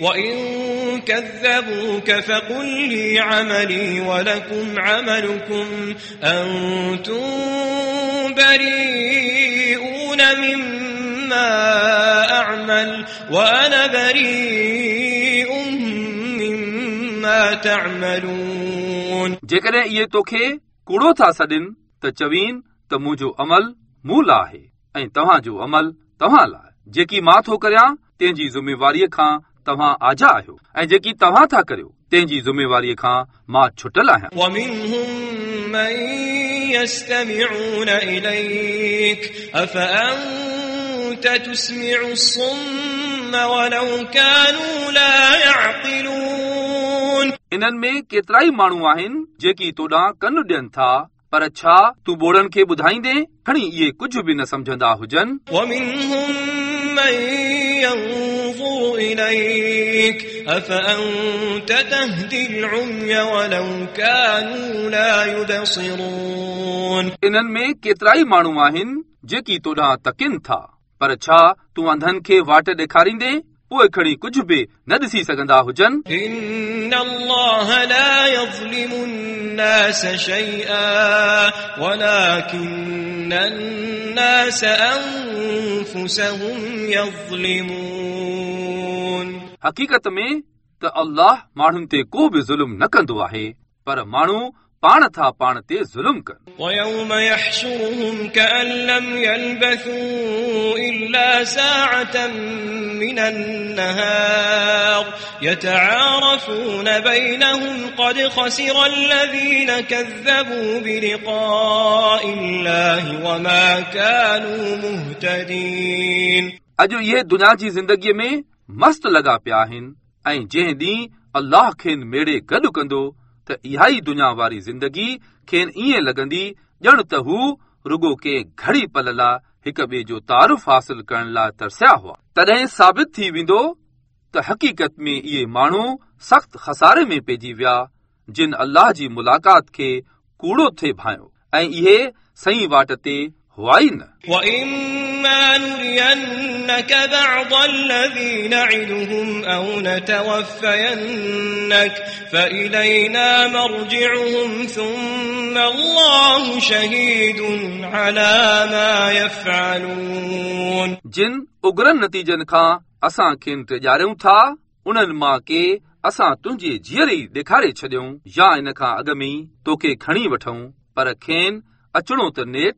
وإن كذبوك فقل لي عملي ولكم عملكم أنتم بريئون مما أعمل وأنا بريء مما تعملون जेकॾहिं इहे तोखे कूड़ो था सॾनि त चवीन त मुंहिंजो अमल मूं लाइ आहे ऐं तव्हांजो अमल तव्हां लाइ जेकी मां थो करियां तंहिंजी ज़िमेवारीअ खां توهان آجا آهيو ۽ جيڪي توهان ٿا ڪريو تنهنجي ذميواريءَ کان مان ڇٽل آهيان. انهن ۾ ڪيترا ئي ماڻهو آهن جيڪي توڏان ڪن ڏين ٿا پر ڇا تون ٻوڙن کي ٻڌائيندي کڻي اهي ڪجهه به نه سمجهندا هجن إليك أفأنت تهدي العمي ولو كانوا لا يبصرون इन्हनि में केतिरा ई माण्हू आहिनि जेकी तोॾां तकिन था पर छा तूं अंधनि खे वाट ॾेखारींदे उहे खणी कुझु बि न ॾिसी सघंदा हुजनि إن الله لا يظلم الناس شيئا ولكن الناس أنفسهم يظلمون हक़ीक़त में त अल्लाह माण्हुनि ते को बि ज़ुल्म न कंदो आहे पर माण्हू पाण था पाण ते ज़ुल्म कनि ويوم يحشرهم كأن لم يلبثوا إلا ساعة من النهار يتعارفون بينهم قد خسر الذين كذبوا بلقاء الله وما كانوا مهتدين अॼु इहे दुनिया जी ज़िंदगीअ में مست لڳا پيا آهن ۽ جنهن ڏينهن الله کين ميڙي گڏ ڪندو ته اها ئي دنيا واري زندگي کين ائين لڳندي ڄڻ ته هو رڳو ڪي گهڙي پل لاءِ هڪ ٻئي جو تعارف حاصل ڪرڻ لاءِ ترسيا هئا. تڏهن ثابت ٿي ويندو ته حقيقت ۾ اهي ماڻهو سخت خساري ۾ پئجي ويا جن الله جي ملاقات کي ڪوڙو ٿي ڀانيو. ۽ اهي صحيح واٽ تي हुआ ई न وإما نرينك بعض الذي نعدهم أو نتوفينك فإلينا مرجعهم ثم الله شهيد على ما يفعلون जिन उग्रनि नतीजनि खां असां खेनि टिॼारियूं था उन्हनि मां के असां तुंहिंजी जीअरी ॾेखारे छॾियूं या इन खां अॻ में ई तोखे खणी वठूं पर खेनि अचणो त नेठ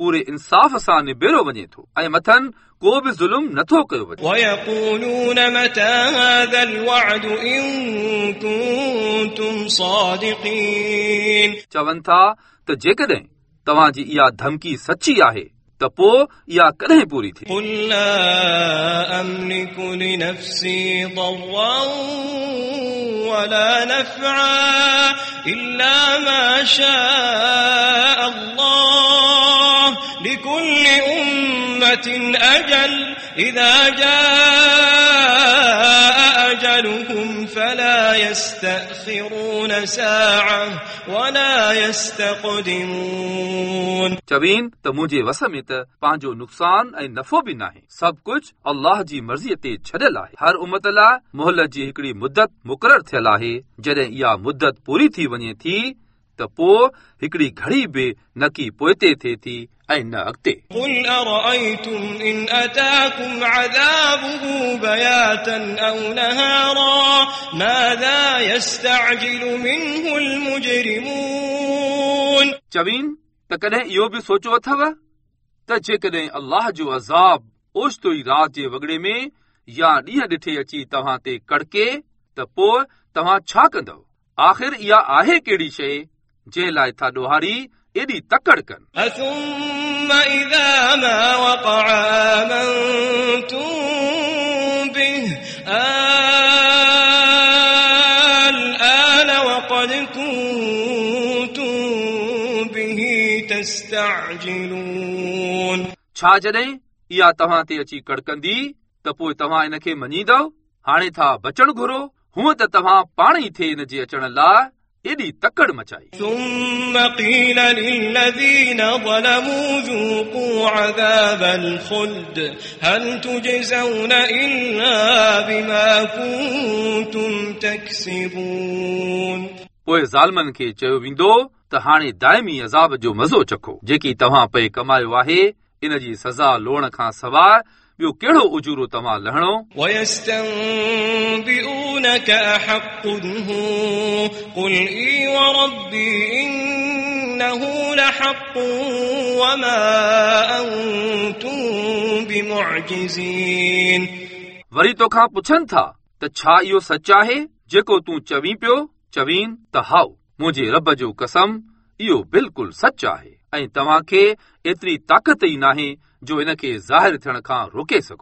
पूरे इंसाफ़ सां निबेरो वञे थो ऐं मथनि को बि ज़ुल्म नथो कयो वञे ويقولون متى هذا الوعد إن كنتم صادقين चवनि था त जेकॾहिं तव्हांजी इहा धमकी सची आहे त पोइ इहा कॾहिं पूरी थिए قل لا أملك لنفسي ضرا ولا نفعا إلا ما شاء الله لكل أمة أجل إذا جاء أجلهم فلا يستأخرون ساعة ولا يستقدمون चवीन त मुंहिंजे वस में त पंहिंजो नुक़सान ऐं नफ़ो बि नाहे सभु कुझु अल्लाह जी मर्ज़ीअ ते छॾियल आहे हर उमत लाइ मोहलत जी हिकिड़ी मुदत मुक़ररु थियल आहे जॾहिं इहा मुदत पूरी थी वञे थी त पोइ हिकिड़ी घड़ी बि न की पोइते थिए थी ऐं न अॻिते قل أرأيتم إن أتاكم عذابه بياتا أو نهارا ماذا يستعجل منه المجرمون चवीन त कॾहिं इहो बि सोचियो अथव त जेकॾहिं अल्लाह जो अज़ाब ओचितो ई राति जे वॻड़े में या ॾींहं ॾिठे अची तव्हां ते कड़के त पोइ तव्हां छा कंदव आख़िर इहा आहे कहिड़ी शइ जंहिं लाइ था ॾोहारी ايڏي تڪڙ ڪن ڇا جڏهن اها توهان تي اچي ڪڙڪندي ته پوءِ توهان ان کي مڃيندؤ هاڻي ٿا بچڻ گهرو هونئن ته توهان پاڻ ئي ٿئي ان جي اچڻ لاءِ एॾी तकड़ मचाई ثم قيل للذين ظلموا ذوقوا عذاب الخلد هل تجزون إلا بما كنتم تكسبون पोइ ज़ालमनि खे चयो वेंदो त हाणे दाइमी अज़ाब जो मज़ो चखो जेकी तव्हां पे कमायो आहे इन जी सज़ा लोण खां सवाइ ॿियो कहिड़ो उजूरो तव्हां लहणो? वरी तोखा पुछनि था त छा इहो सच आहे? जेको तूं चवी पियो चवीन त हाउ। मुंहिंजे रब जो कसम इहो बिल्कुलु सच आहे। ऐं तव्हां खे एतिरी ताक़त ई नाहे जो इन खे ज़ाहिर थियण खां रोके सघो।